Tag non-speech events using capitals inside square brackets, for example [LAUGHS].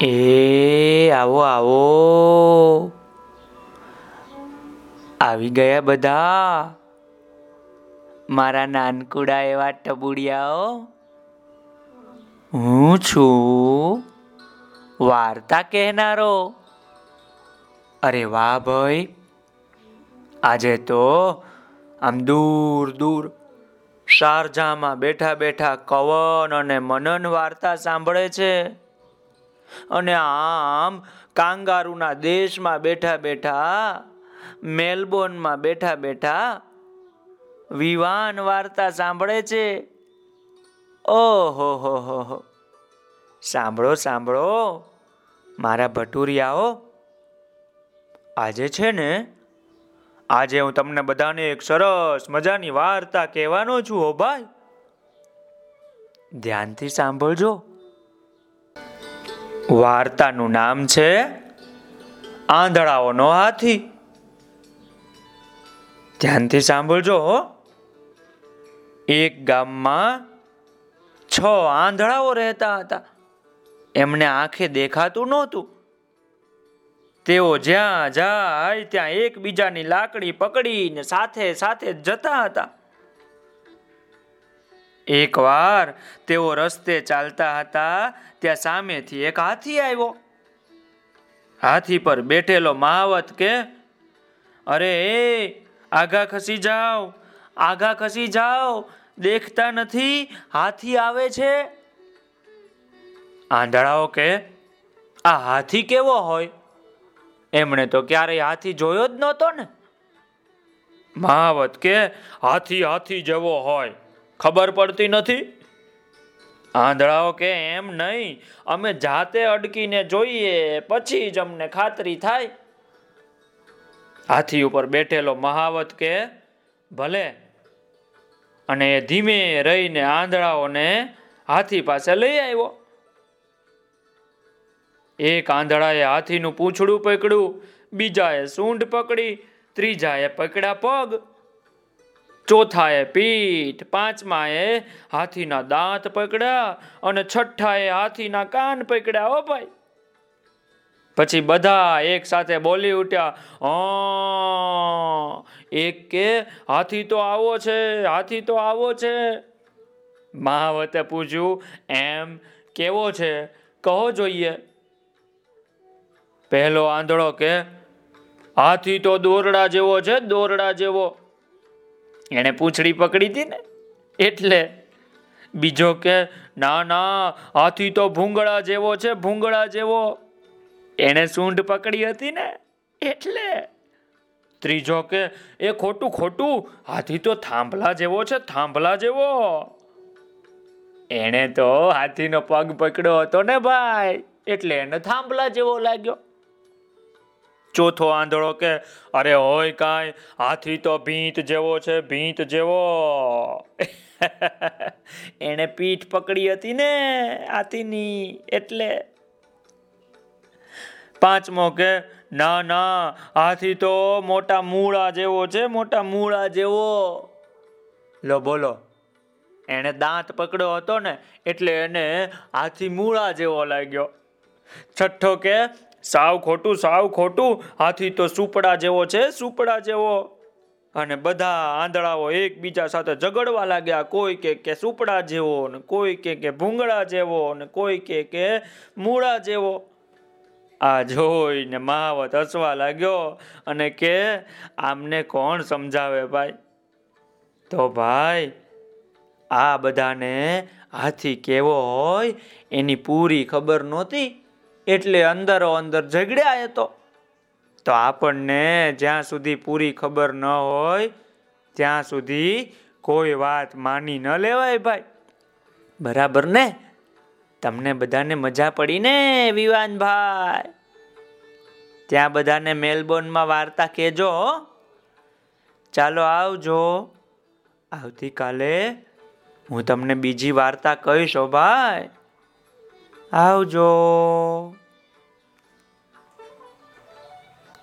એ, આવો આવો. આવી ગયા બધા. મારા નાનકુડા એવા ટબુડિયાઓ. હું છું વાર્તા કહેનારો. અરે વાહ ભાઈ. આજે તો આમ દૂર દૂર શારજામાં બેઠા બેઠા કવન અને મનન વાર્તા સાંભળે છે. અને આમ કાંગારુના દેશમાં બેઠા બેઠા, મેલબોર્નમાં બેઠા બેઠા વિવાન વાર્તા સાંભળે છે. ઓહો, હો હો હો. સાંભળો સાંભળો. મારા ભટુરિયાઓ, આજે છે ને, આજે હું તમને બધાને એક સરસ મજાની વાર્તા કહેવાનો છું, હો ભાઈ. ધ્યાનથી સાંભળજો. વાર્તાનું નામ છે આંધળાઓનો હાથી. ધ્યાનથી સાંભળજો એક ગામમાં છ આંધળાઓ રહેતા હતા. એમને આંખે દેખાતું નહોતું. તેઓ જ્યાં જાય ત્યાં એકબીજાની લાકડી પકડીને સાથે સાથે જતા હતા. એકવાર તેઓ રસ્તે ચાલતા હતા, ત્યાં સામેથી એક હાથી આવ્યો. હાથી પર બેઠેલો મહાવત કે, અરે એ આઘા ખસી જાઓ આઘા ખસી જાઓ, દેખતા નથી, હાથી આવે છે. આંધળાઓ કે, આ હાથી કેવો હોય? એમણે તો ક્યારેય હાથી જોયો જ નહોતો ને. મહાવત કે, હાથી હાથી જેવો હોય. ખબર પડતી નથી? આંધળાઓ કે એમ નહીં? અમે જાતે અડકીને જોઈએ, પછી જ અમને ખાતરી થાય. હાથી ઉપર બેઠેલો મહાવત કે, ભલે. અને એ ધીમે રહીને આંધળાઓને હાથી પાસે લઈ આવ્યો. એક આંધળાએ હાથીનું પૂંછડું પકડ્યું, બીજાએ સૂંઢ પકડી, ત્રીજાએ પકડ્યા પગ. ચોથાએ પીઠ, પાંચમાએ હાથીના દાંત પકડ્યા અને છઠ્ઠાએ હાથીના કાન પકડ્યા, ઓ ભાઈ. પછી બધા એક સાથે બોલી ઉઠ્યા એક કે હાથી તો આવો છે, હાથી તો આવો છે. મહાવતે પૂછ્યું, એમ કેવો છે? કહો જોઈએ. પહેલો આંધળો કે, હાથી તો દોરડા જેવો છે, દોરડા જેવો. એને પૂંછડી પકડી હતી ને, એટલે બીજો કે, ના ના, હાથી તો ભૂંગળા જેવો છે, ભૂંગળા જેવો. એને સૂંઢ પકડી હતી ને, એટલે ત્રીજો કે, એ ખોટું ખોટું, હાથી તો થાંભલા જેવો છે, થાંભલા જેવો. એને તો હાથીનો પગ પકડ્યો હતો ને ભાઈ, એટલે એને થાંભલા જેવો લાગ્યો. ચોથો આંધળો કે, અરે હોય કાંઈ, હાથી તો ભીંત જેવો છે, ભીંત જેવો. [LAUGHS] એને પીઠ પકડી હતી ને હાથીની, એટલે પાંચમો કે, ના ના, હાથી તો મોટા મૂળા જેવો છે, મોટા મૂળા જેવો. લો, બોલો. એને દાંત પકડ્યો હતો ને, એટલે એને હાથી મૂળા જેવો લાગ્યો. છઠ્ઠો કે સાવ ખોટું સાવ ખોટું. હાથી તો સુપડા જેવો છે, સુપડા જેવો. અને બધા આંધળાઓ એકબીજા સાથે ઝઘડવા લાગ્યા. કોઈ કે કે સુપડા જેવો ને કોઈ કે કે ભૂંગળા જેવો ને કોઈ કે કે મૂળા જેવો. આ જોઈને મહાવત હસવા લાગ્યો અને કે, આમને કોણ સમજાવે ભાઈ? તો ભાઈ, આ બધાને હાથી કેવો હોય એની પૂરી ખબર નહોતી. એટલે અંદરો અંદર ઝઘડ્યા એ તો. તો આપણને જ્યાં સુધી પૂરી ખબર ન હોય, ત્યાં સુધી કોઈ વાત માની ન લેવાય ભાઈ. બરાબર ને? તમને બધાને મજા પડી ને વિવાનભાઈ ત્યાં બધાને મેલબોર્નમાં વાર્તા કહેજો ચાલો આવજો. આવતીકાલે હું તમને બીજી વાર્તા કહીશ ભાઈ. આવજો.